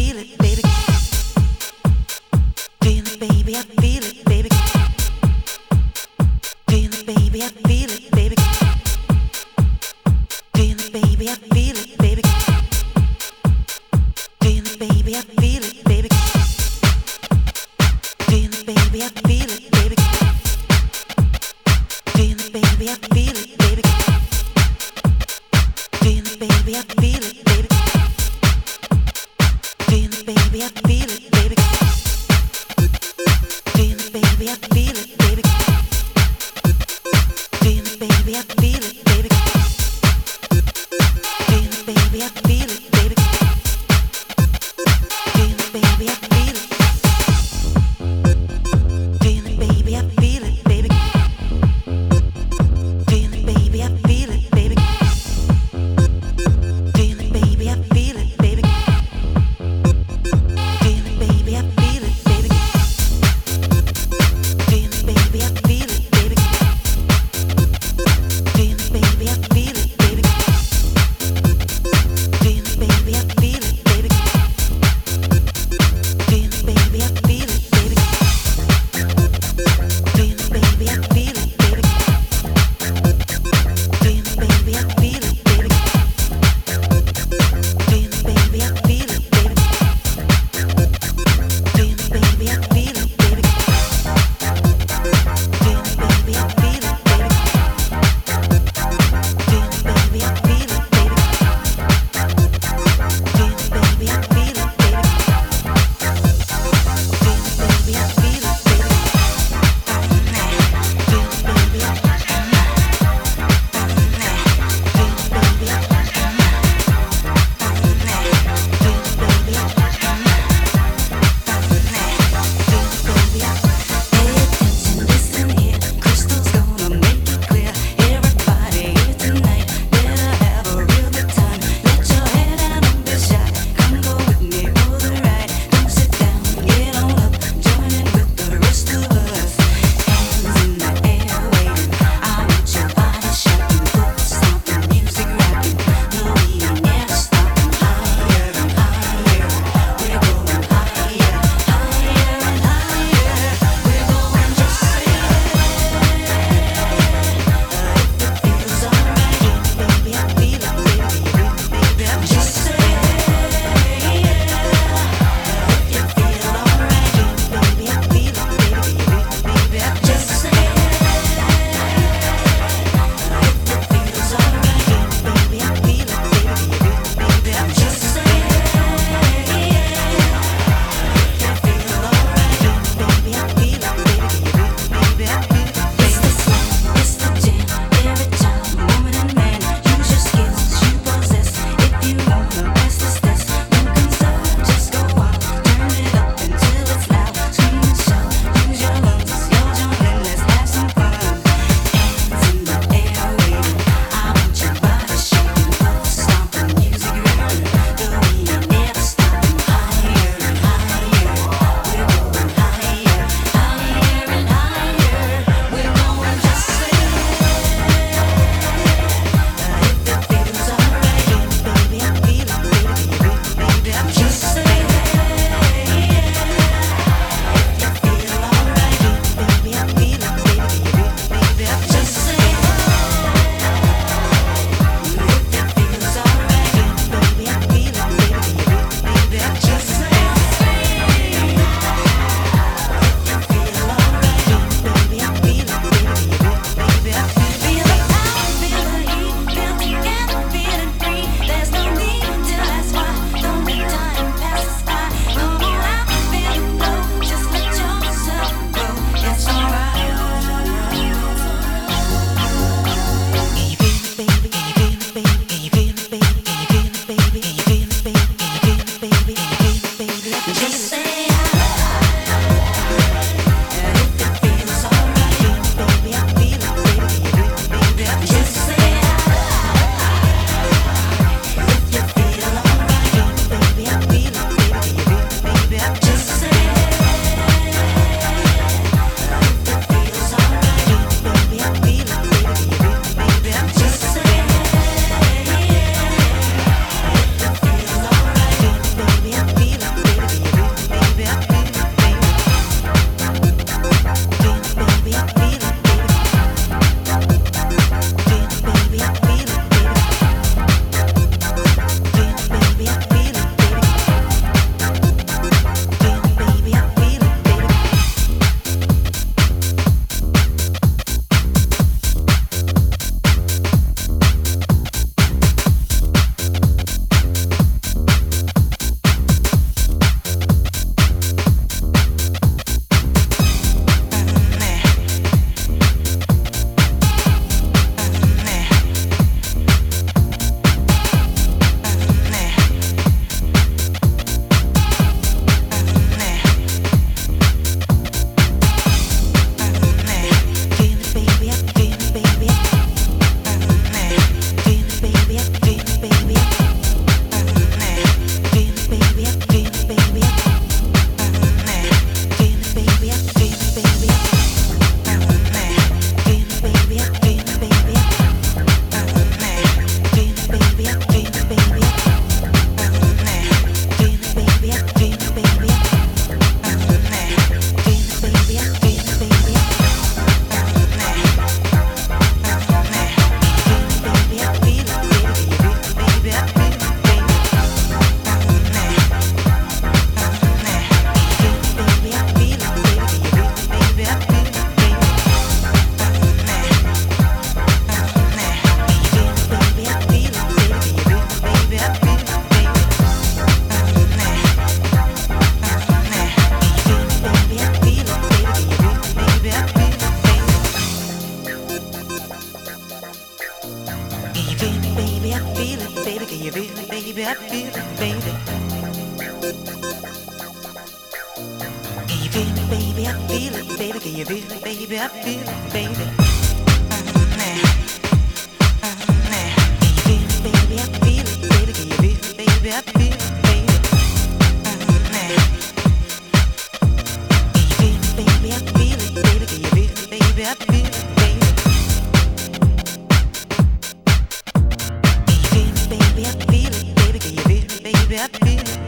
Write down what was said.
Feel it, baby. Feel it, baby, I feel it. baby. Feel it, baby, I feel it. baby, baby, I feel it, baby. Can you feel it, baby? I feel it, baby. Can you feel it, baby? I feel it, baby. happy.